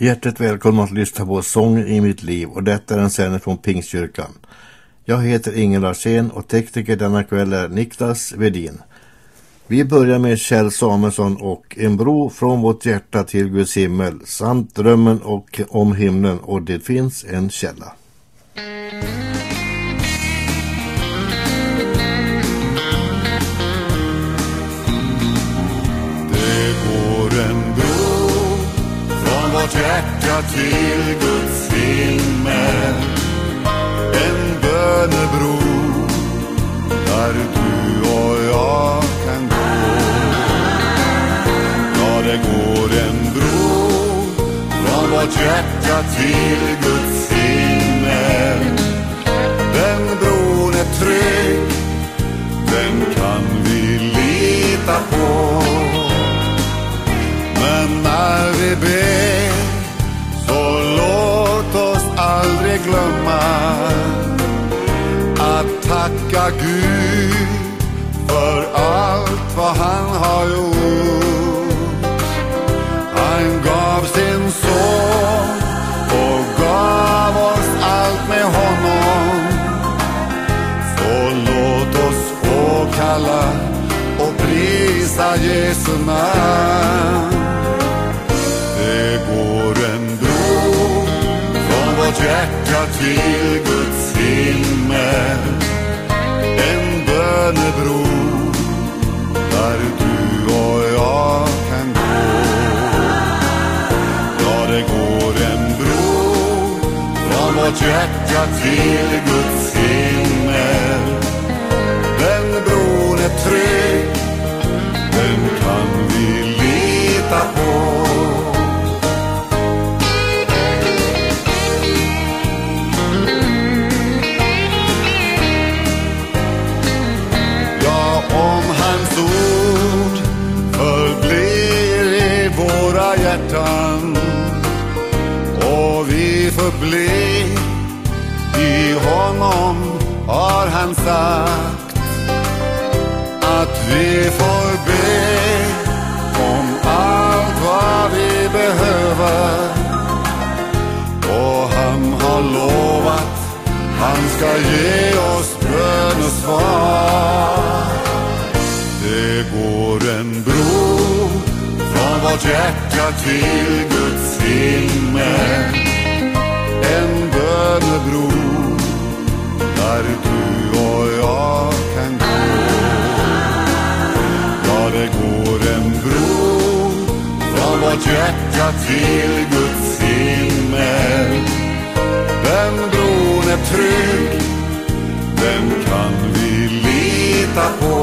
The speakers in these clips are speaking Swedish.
Hjärtligt välkomna att lyssna på Sången i mitt liv och detta är en sändning från Pingstkyrkan. Jag heter Inge Larsén och tekniker denna kväll är Niklas Vedin. Vi börjar med Kjell Samuelsson och En bro från vårt hjärta till Guds himmel samt drömmen och om himlen och det finns en källa. Vårt hjärta till Guds himmel. En bönebro där du och jag kan gå. Ja, det går en bro från vårt hjärta till Guds himmel. Den bron är trygg, den kan vi lita på. Men när vi ber glömma att tacka Gud för allt vad han har gjort. Till Guds himmel. En bönebro där du och jag kan gå. Ja, det går en bro från vårt hjärta till till Guds himmel. En bönebro där du och jag kan gå. Ja, det går en bro från vårt hjärta till Guds himmel. Den bron är trygg, den kan vi lita på.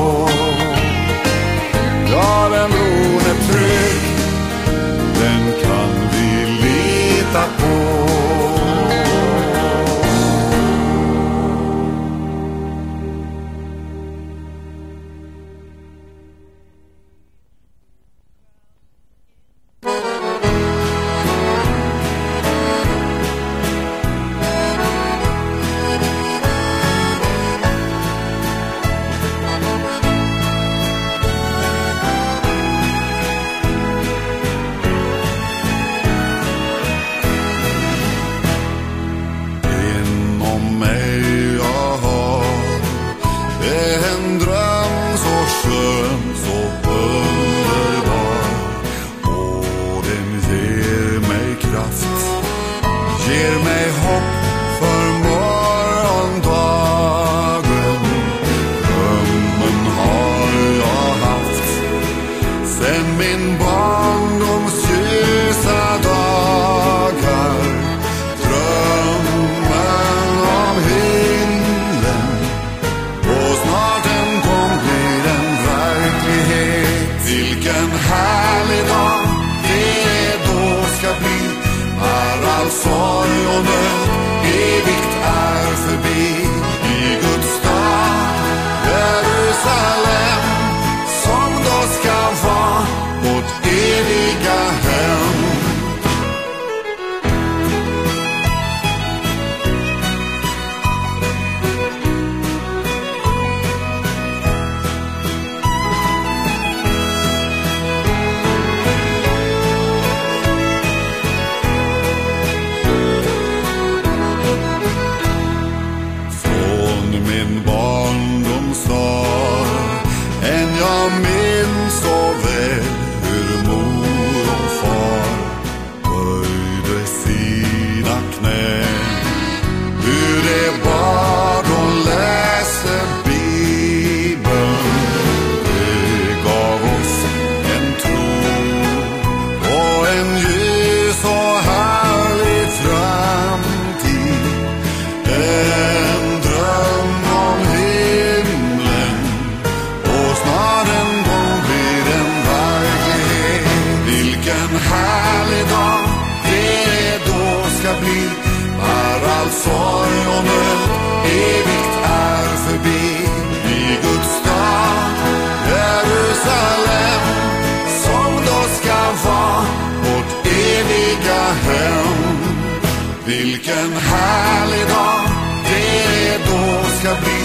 Vilken härlig dag det då ska bli.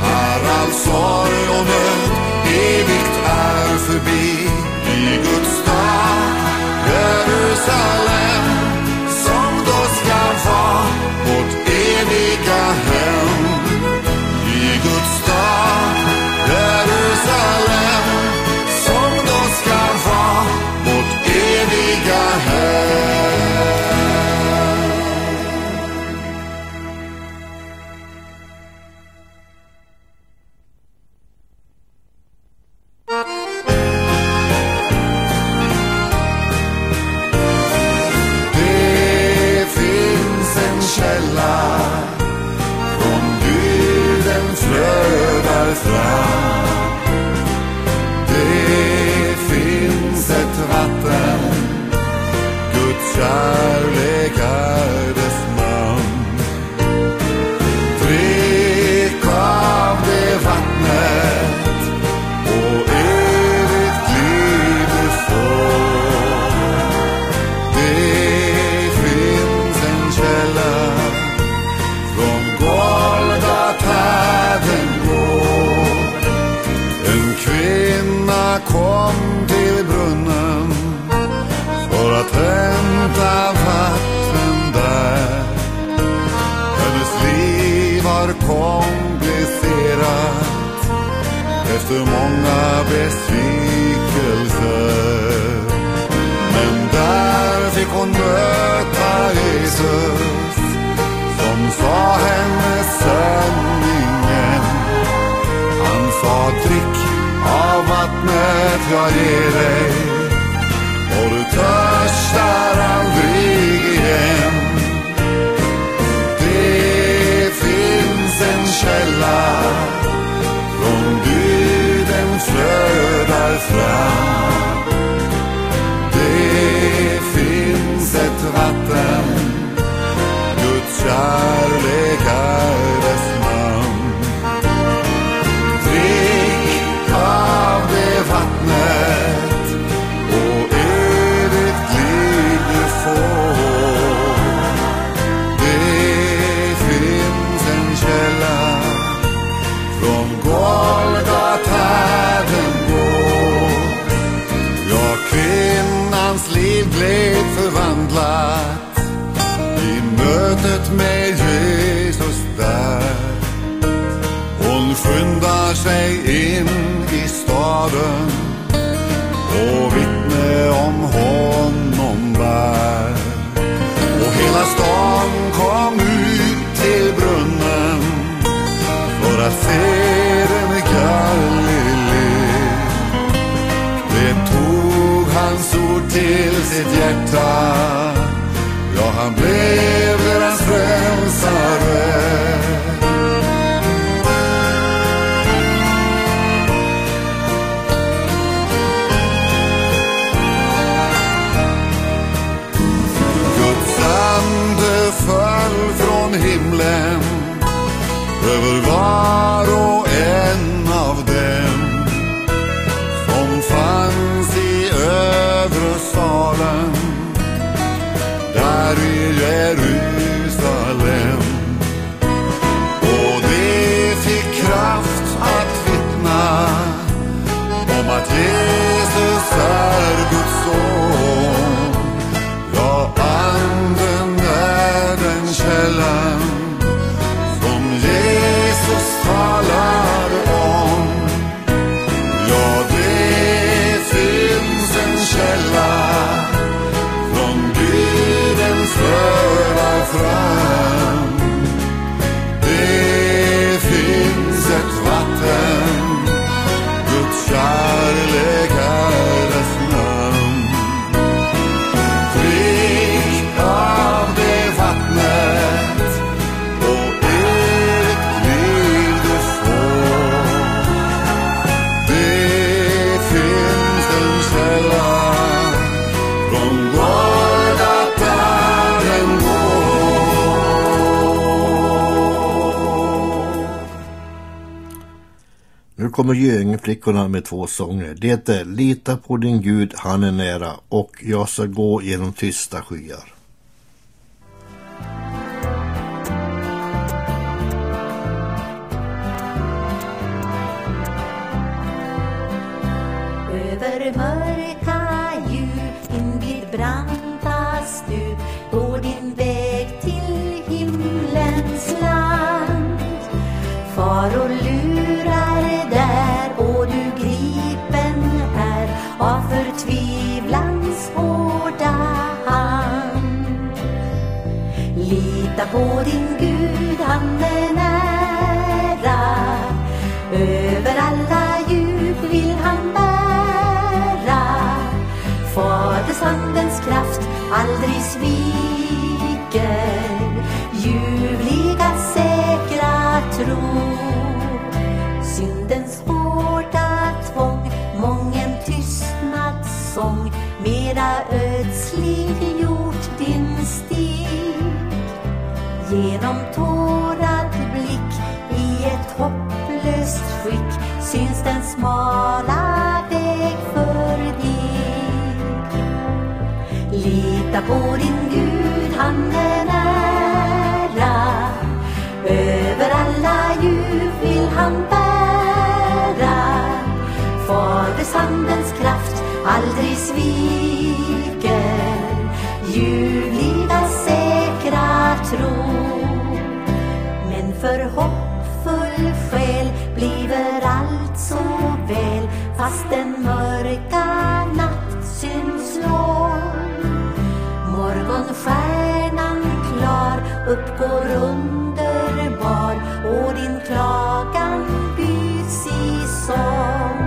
När all sorg och nöd evigt är förbi. I Guds stad Jerusalem. för många besvikelser. Men där fick hon möta Jesus som sa henne sanningen. Han sa drick av vattnet jag ger dig och du törstar fram. Det finns ett vatten, Guds kärlek kommer Göingeflickorna med två sånger. Det är Lita på din Gud, han är nära och Jag ska gå genom tysta skyar. Över mörka djup invid branta stup går din väg till himlens land. Faror Lita på din Gud, han är nära. Över alla djup vill han bära. Fadersandens kraft aldrig sviker. Ljuvliga säkra tro. Lita på din Gud, han är nära. Över alla djup vill han bära. Fadershandens kraft aldrig sviker. Ljuvliga säkra tro. Men för hoppfull själ bliver allt så väl fast en mörk går underbar och din klagan byts i sång.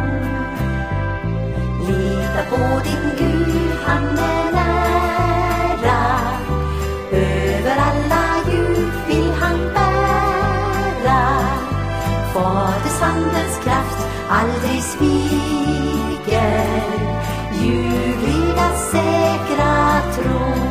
Lita på din Gud, han är nära. Över alla djup vill han bära. Faders handens kraft aldrig sviker. Ljuvliga säkra tro.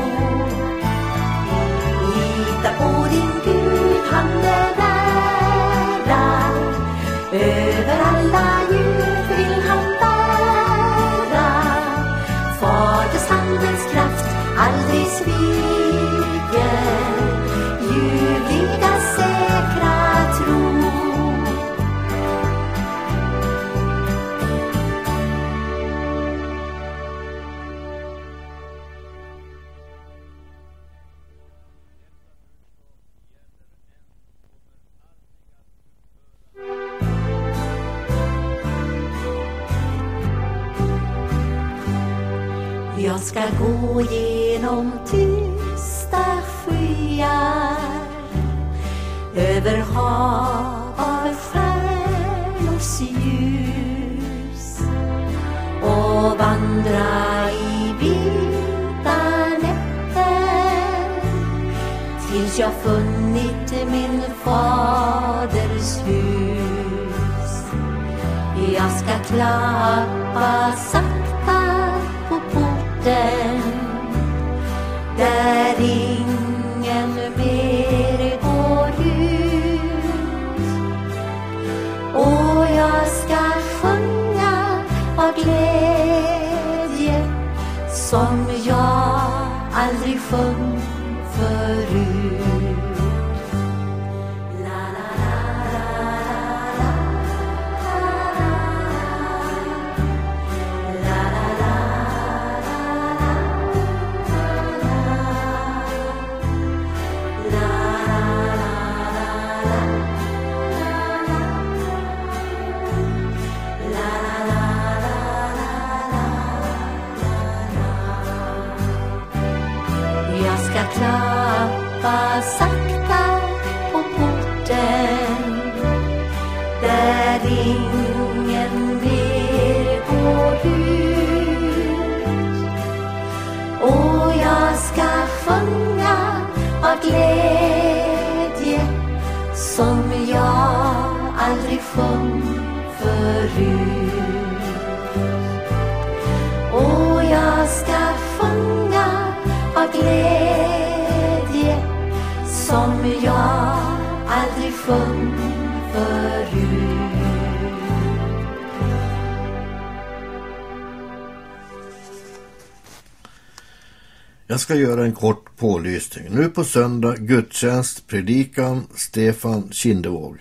Ska göra en kort pålysning. Nu på söndag gudstjänst, predikan, Stefan Kindevåg.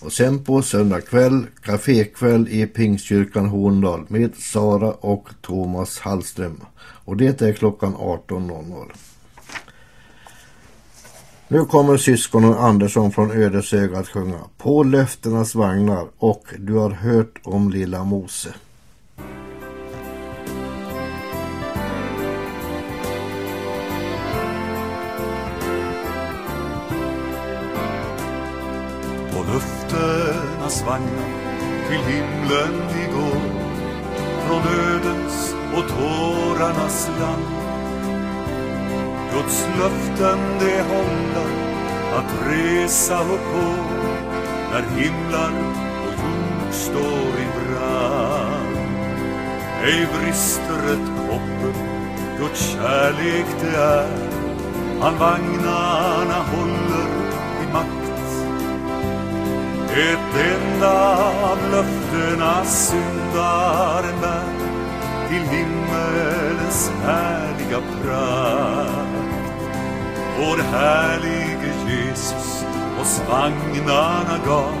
Och sen på söndag kväll kafékväll i Pingstkyrkan Horndal med Sara och Thomas Hallström. Och det är klockan 18.00. Nu kommer syskonen Andersson från Ödeshög att sjunga På löftenas vagnar och Du har hört om lilla Mose. Löftenas vagnar till himlen vi går från dödens och tårarnas land. Guds löften det hålla att resa upp på när himlar och jord står i brand. Ej brister ett hopp, Guds kärlek det är, han vagnarna håller ett enda av löftena syndar bär till himmelens härliga prakt. Vår härlige Jesus oss vagnarna gav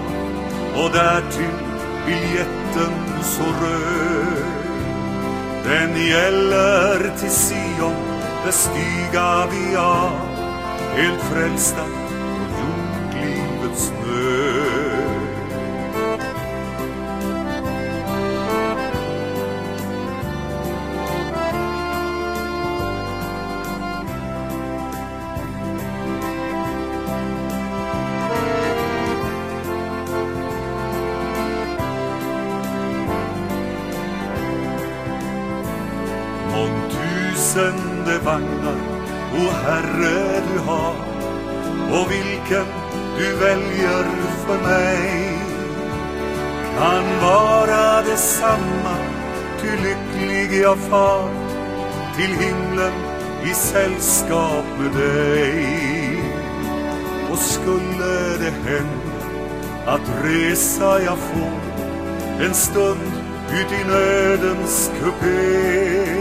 och därtill biljetten så röd. Den gäller till Sion, bestiga vi av, helt frälsta far till himlen i sällskap med dig. Och skulle det hända att resa jag får en stund ut i nödens kupé.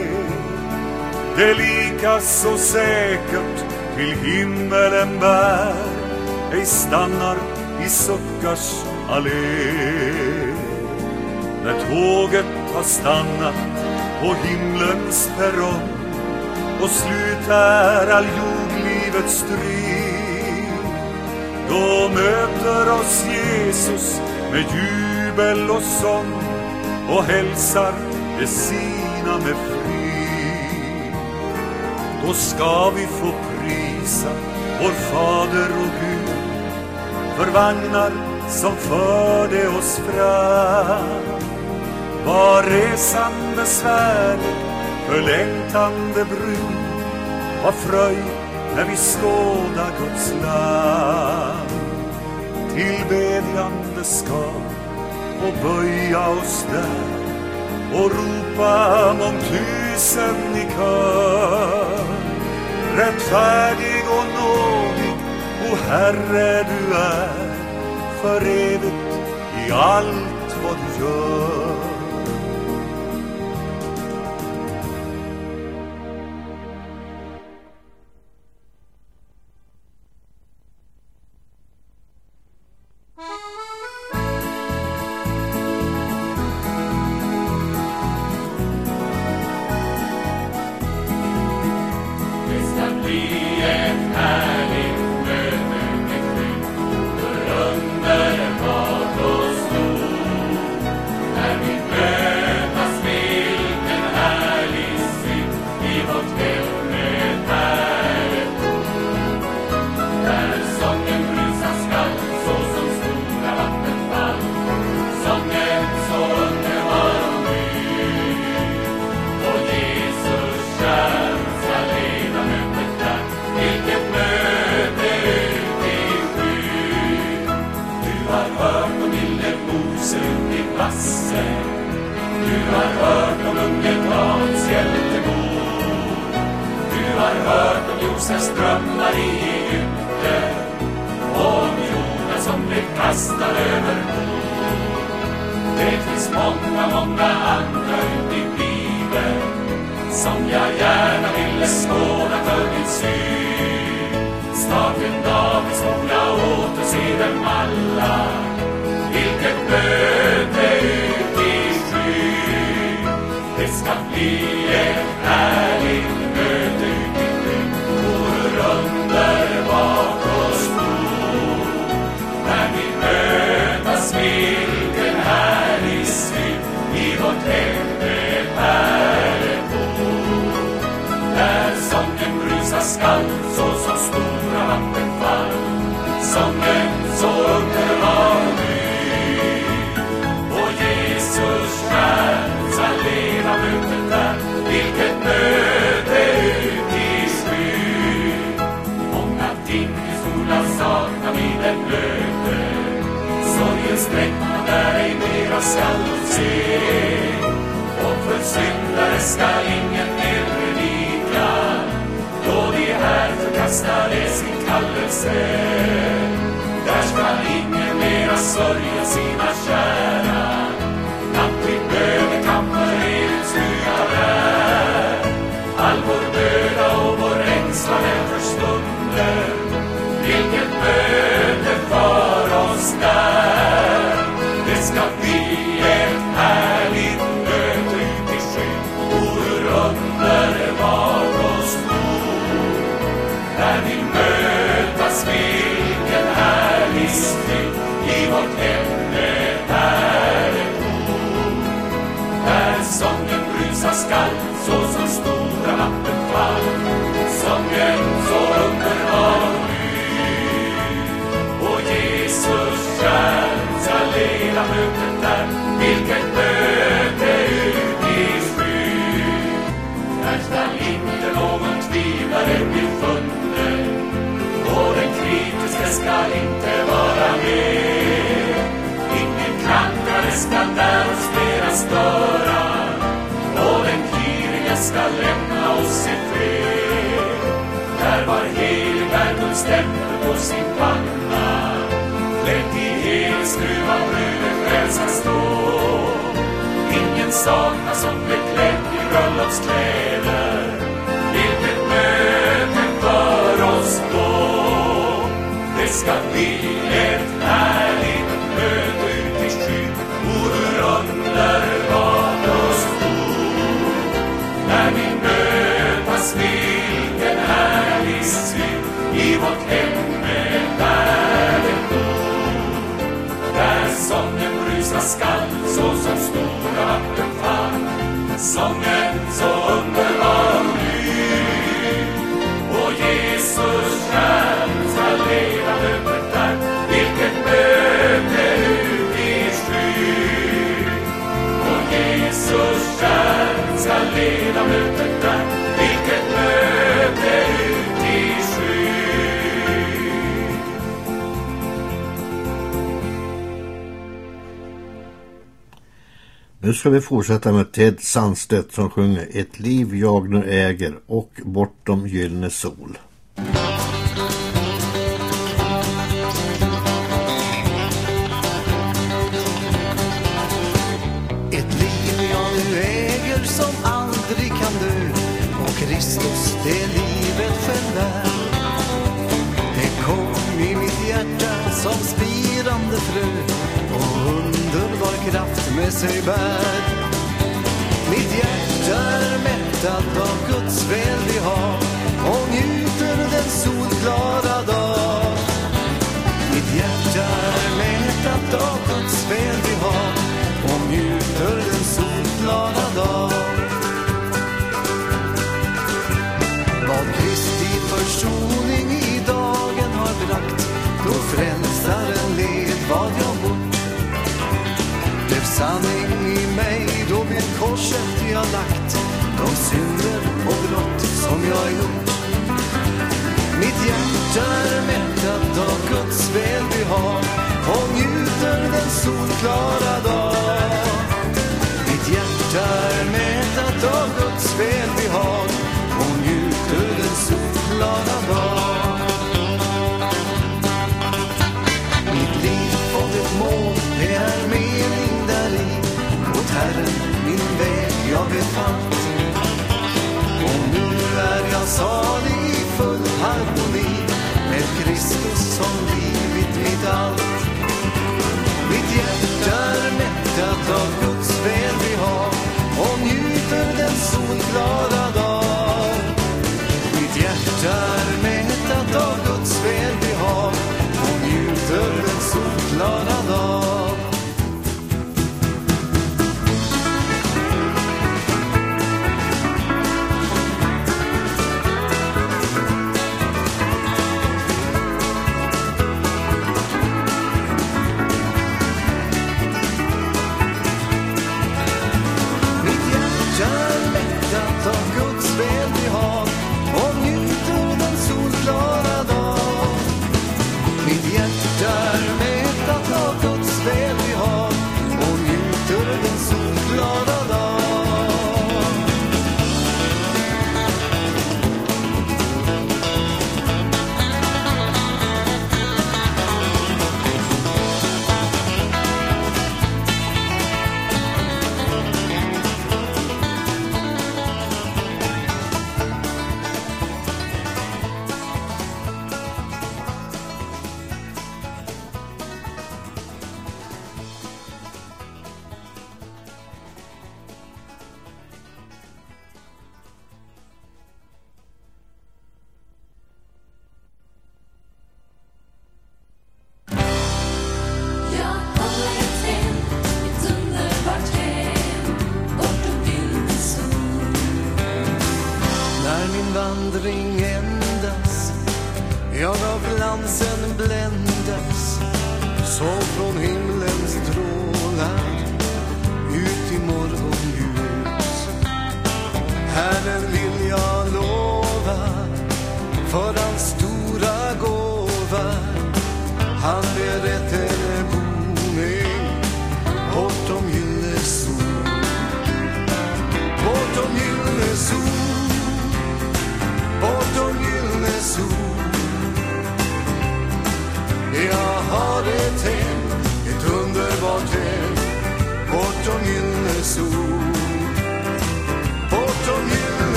Det lika så säkert till himmelen bär. Ej stannar i suckars allé. När tåget har stannat på himlens perrong och slut är all jordlivets strid då möter oss Jesus med jubel och sång och hälsar de sina med frid då ska vi få prisa vår Fader och Gud för vagnar som förde oss fram. Var resande besvärlig, för längtande brud, var fröjd när vi skåda Guds land. Tillbedjande ska och böja oss där och ropa mångtusen i kör. Rättfärdig och nådig, o Herre du är, för evigt i allt vad du gör. Moses strömmar i Egypten Om jorden som blev kastad över bord Det finns många, många andra ut i Bibeln som jag gärna ville skåda för min syn. Snart en dag i skola återse dem alla. Vilket möte ut i skyn. Det ska bli ett härligt möte underbart och stort när vi mötas vilken härlig syn i vårt hem med pärlebord. Där sången brusar skall så som stora vattenfall. Sången så underbar och ny. Och Jesus stjärn ska leva mötet där. Vilket möte ej skall hon se. Och för syndare skall ingen mer predika. Då de här förkastade sin kallelse. Där skall ingen mera sörja sina kära. Nattlig bönekamp för evigt sluta där. All vår möda och vår ängslan är för stunden. Vilket möte för oss där. Ska skall lämna oss i fred. Där var helig Guds stämpel på sin panna. Klädd i helskruvad skruv av bruden själv stå. Ingen saknas som blev klädd i bröllopskläder. Vilket möte för oss då. Det ska bli ett härligt möte ut i skyn. Och underbart i vårt hem med pärlebord. Där sången brusa skall så som stora vattenfall. Sången så underbar och ny. Och Jesus stjärn ska leda mötet där. Vilket möte ut i skyn. Och Jesus stjärn ska leda mötet Nu ska vi fortsätta med Ted Sandstedt som sjunger Ett liv jag nu äger och Bortom gyllene sol. Ett liv jag nu äger som aldrig kan dö och Kristus det livet själv är. Det kom i mitt hjärta som spirande frö och underbar kraft med sig bär. Mitt hjärta är mättat av Guds välbehag och njuter den solklara dag. Mitt hjärta är mättat av Guds välbehag och njuter den solglada dag. Vad Kristi försoning i dagen har bragt då frälsaren sanning i mig då vid korset jag lagt de synder och brott som jag gjort mitt hjärta är mättat av Guds välbehag och njuter den solklara dag. Mitt hjärta är mättat av Guds välbehag och njuter den solklara dag. min väg jag befann Och nu är jag salig i full harmoni med Kristus som blivit mitt allt. Mitt hjärta är mättat av Guds välbehag och njuter den solglada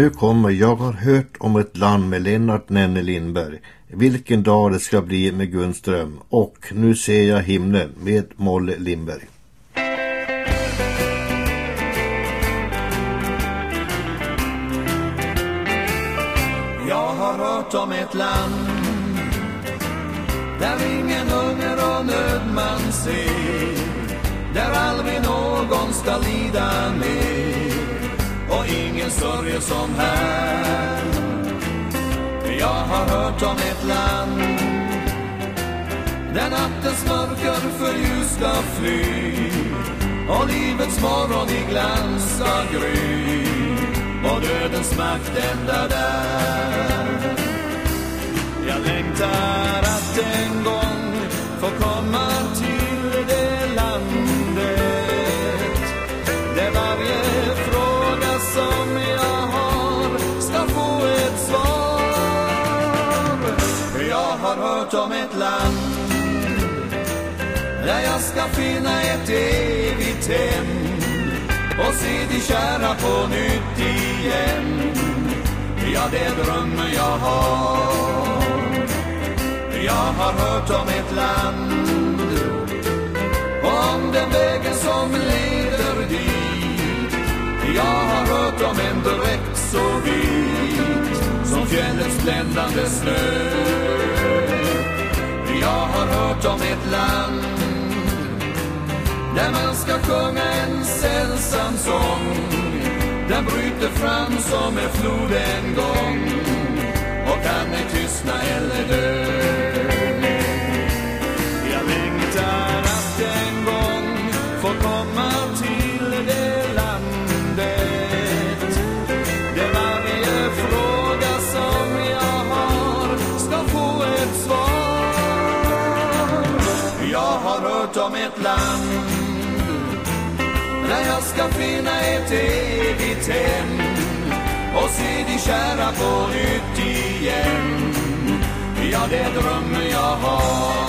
Nu kommer Jag har hört om ett land med Lennart Nenne Lindberg. Vilken dag det ska bli med Gunström. Och Nu ser jag himlen med Molle Lindberg. Jag har hört om ett land där ingen hunger och nöd man ser där aldrig någon ska lida mer ingen sörjer som här. Jag har hört om ett land där nattens mörker för ljus ska fly och livets morgon i glans ska gry. Och dödens makt ända där. Jag längtar att en gång ska finna ett evigt hem och se de kära på nytt igen. Ja, det är drömmen jag har. Jag har hört om ett land och om den vägen som leder dit. Jag har hört om en dräkt så vit som fjällets bländande snö. Jag har hört om ett land där man ska sjunga en sällsam sång Den bryter fram som en flod en gång. Och kan ej tystna eller dö? Jag längtar att en gång få komma till det landet. Där varje fråga som jag har ska få ett svar. Jag har hört om ett land jag ska finna ett evigt hem och se de kära på nytt igen. Ja, det är drömmen jag har.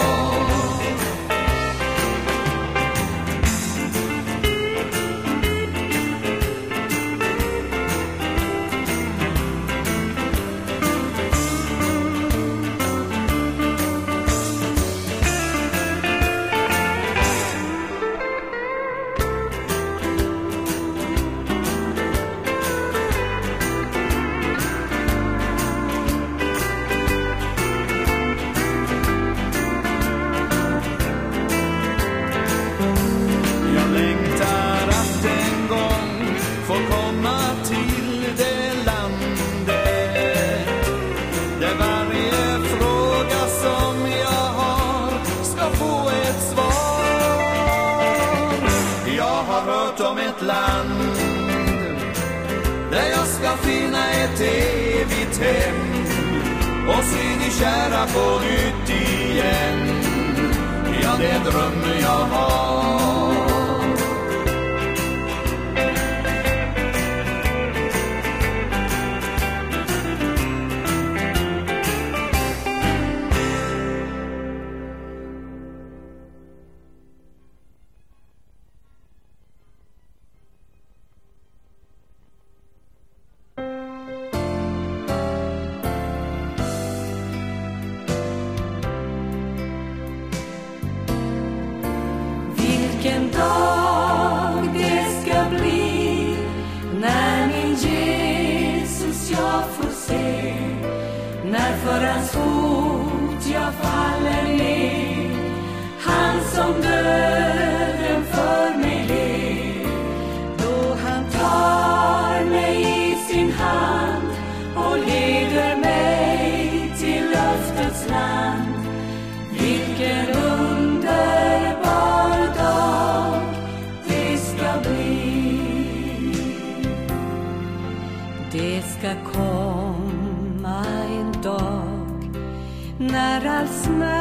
När all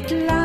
Big.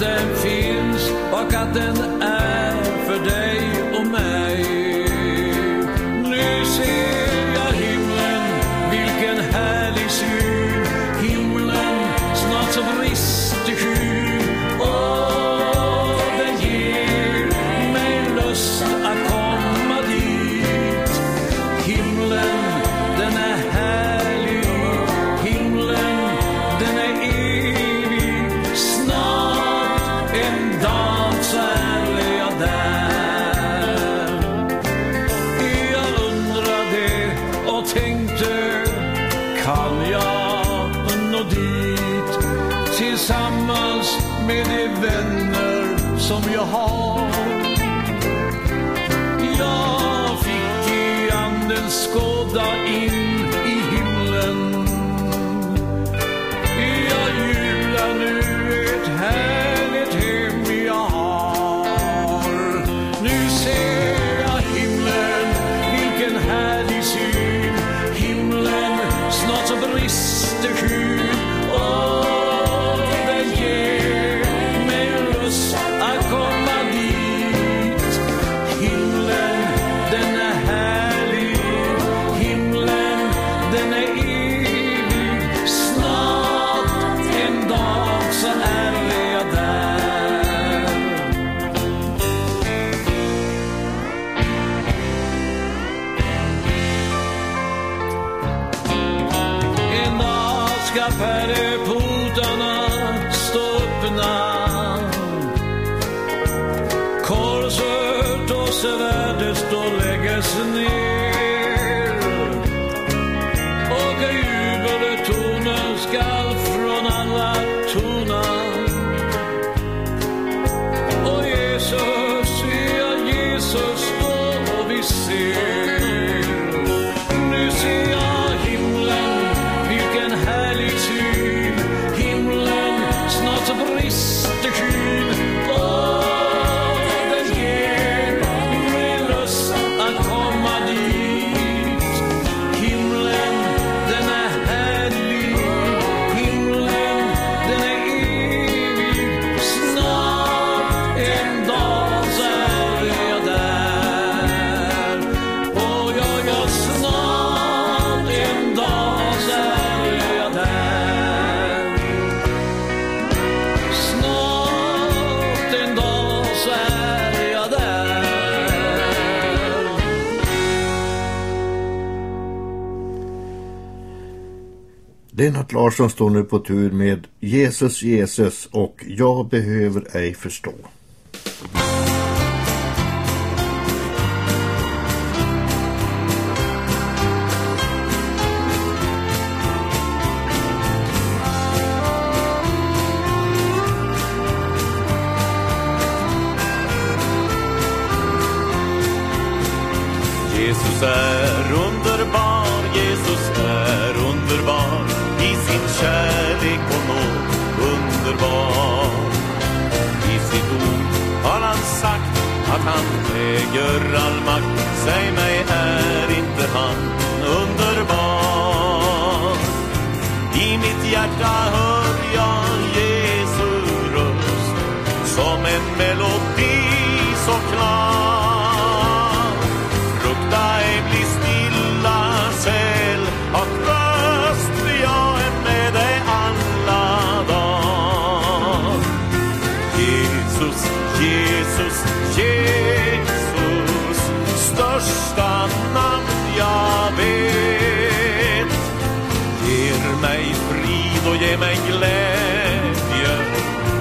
goddamn fears or goddamn ner. Och där jubeltonen skall från alla tonar. Lennart Larsson står nu på tur med Jesus, Jesus och Jag behöver ej förstå.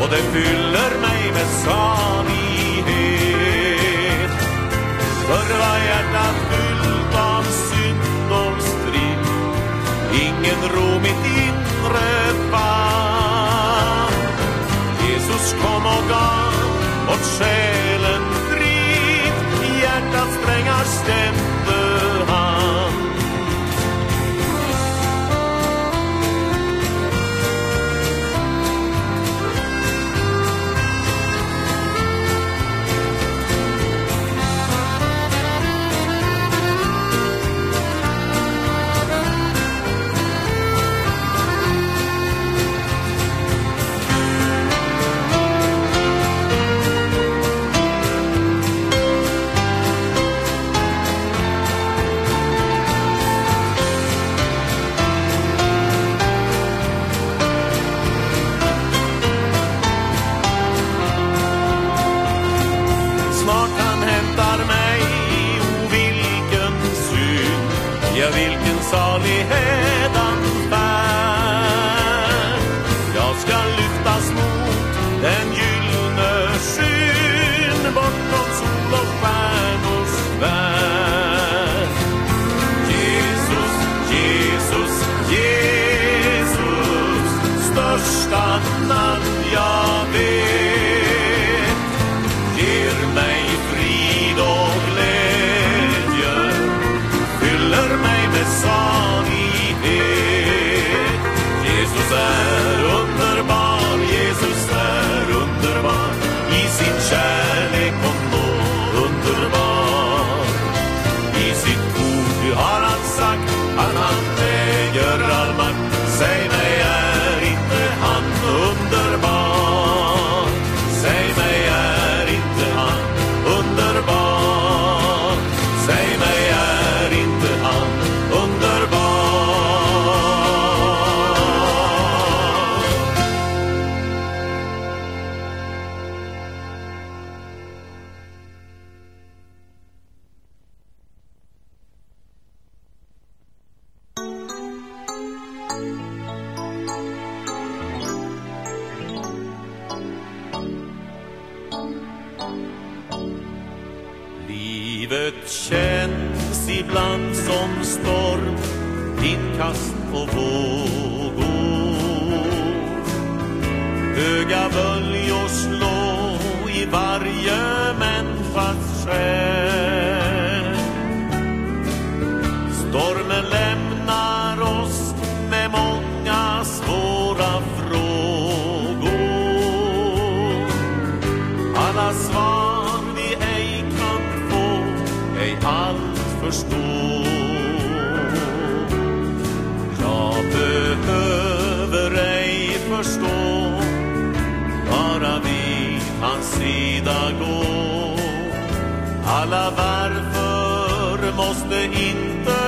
och det fyller mig med sanighet. Förr var hjärtat fyllt av synd och strid, ingen ro mitt inre fann. Jesus kom och gav åt själen frid, hjärtats strängar stämde hans sida gå. Alla varför måste inte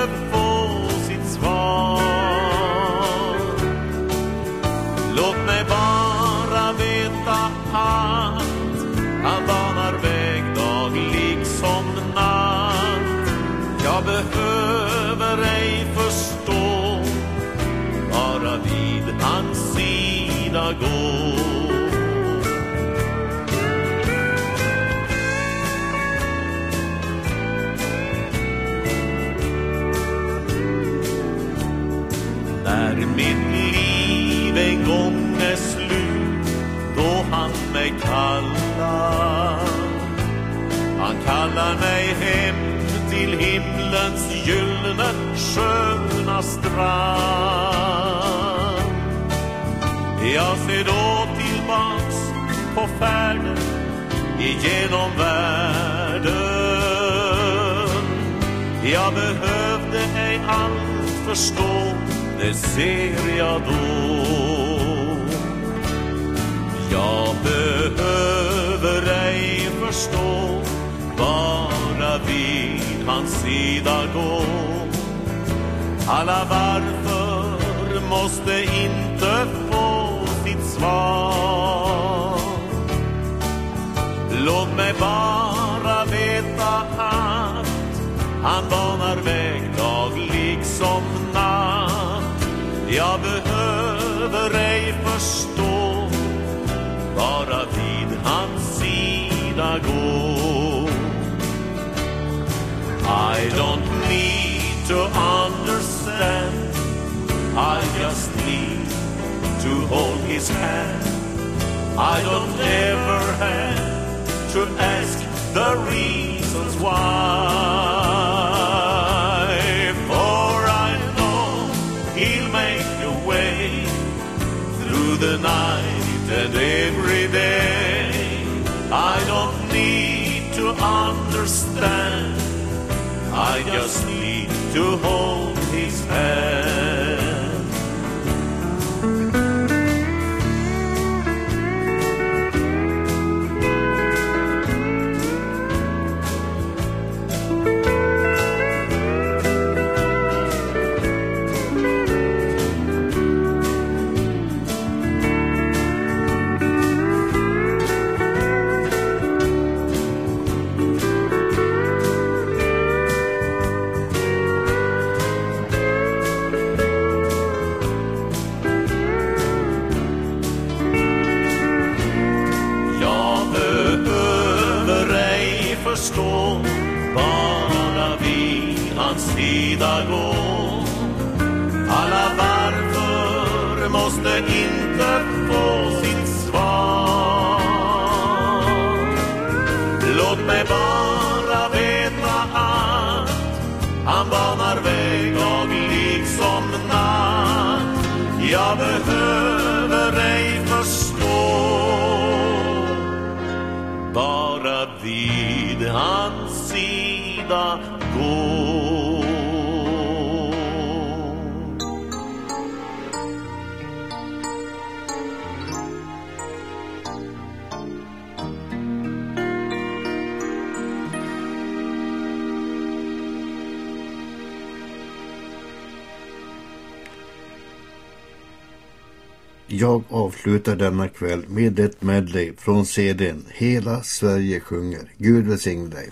sköna strand. Jag ser då tillbaks på färden igenom världen. Jag behövde ej allt förstå, det ser jag då. Jag behöver ej förstå, bara vid hans sida gå. Alla varför måste inte få sitt svar. Låt mig bara veta att han banar väg dag liksom natt. Jag behöver ej förstå bara vid hans sida gå I don't need to hold his hand I don't ever have to ask the reasons why. For I know He'll make a way through the night and every day. I don't need to understand. I just need to hold His hand. Varför inte få sitt svar. Låt mig bara veta att han banar väg och liksom natt. Jag behöver ej förstå bara vid hans sida Jag avslutar denna kväll med ett medley från CDn Hela Sverige sjunger. Gud välsigne dig.